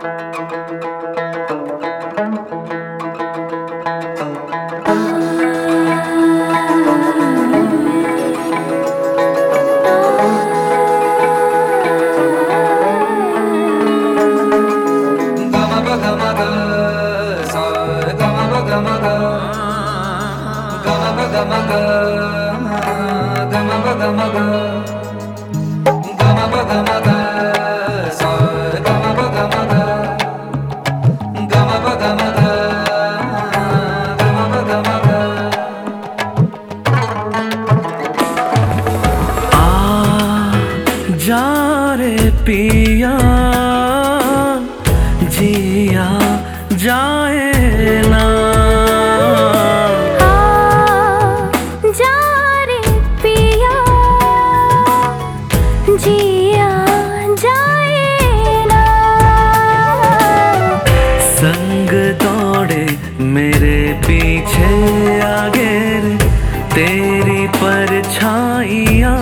Gama baga maga Gama baga maga पिया जिया जाए ना। हाँ, जिया जाए संग दौड़े मेरे पीछे आगे तेरी परछाइयाँ।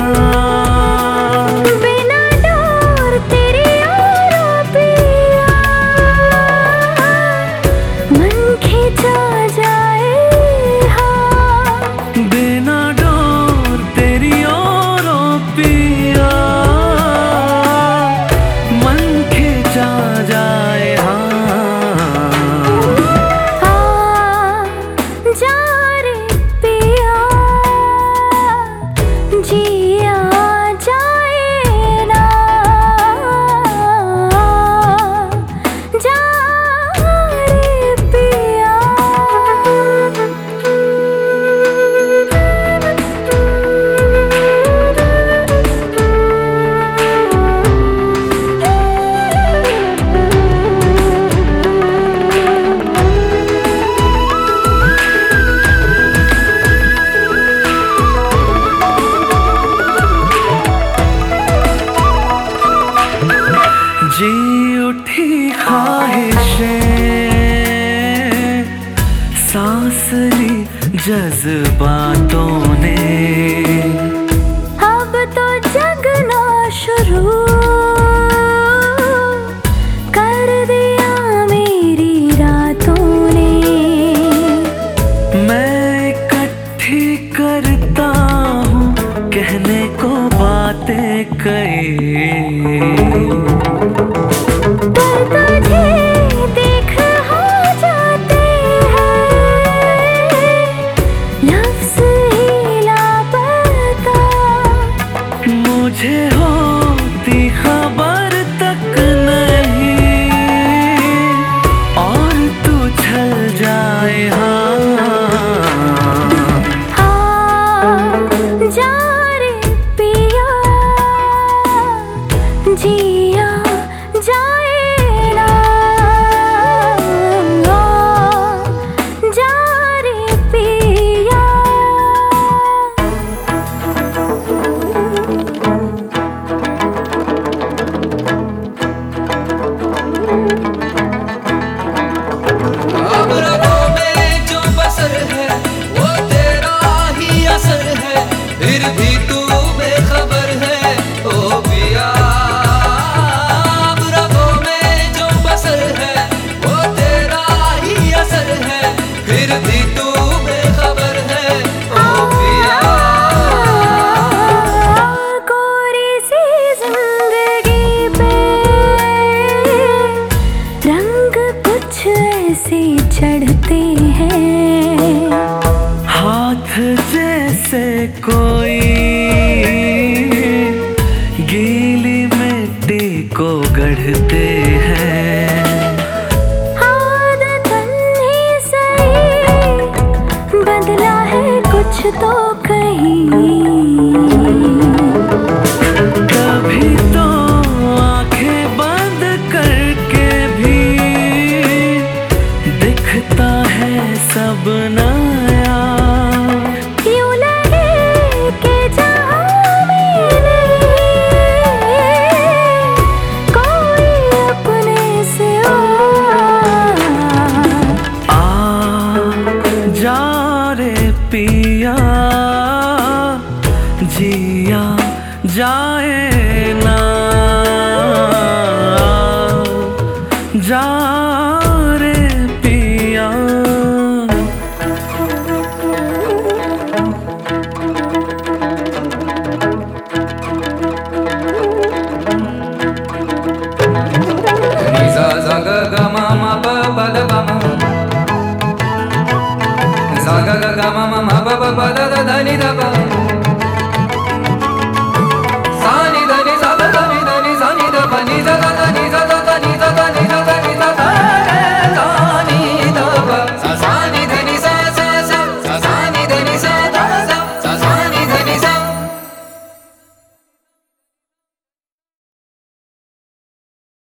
असली जज्बातों ने। अब तो जगना शुरू। कर दिया मेरी रातों ने। मैं इकट्ठी करता हूँ कहने को बातें कई Espíritu. कोई गीली मिट्टी को गढ़ते हैं। बदला है कुछ तो कहीं। சிற்பியா